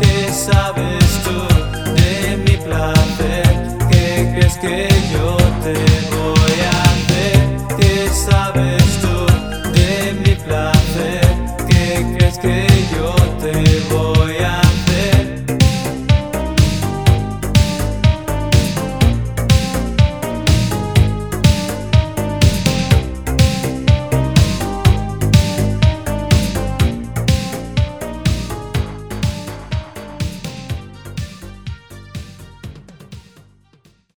¿Qué sabes tú de mi placer? ¿Qué crees que yo te voy a hacer? ¿Qué sabes tú de mi placer? ¿Qué crees que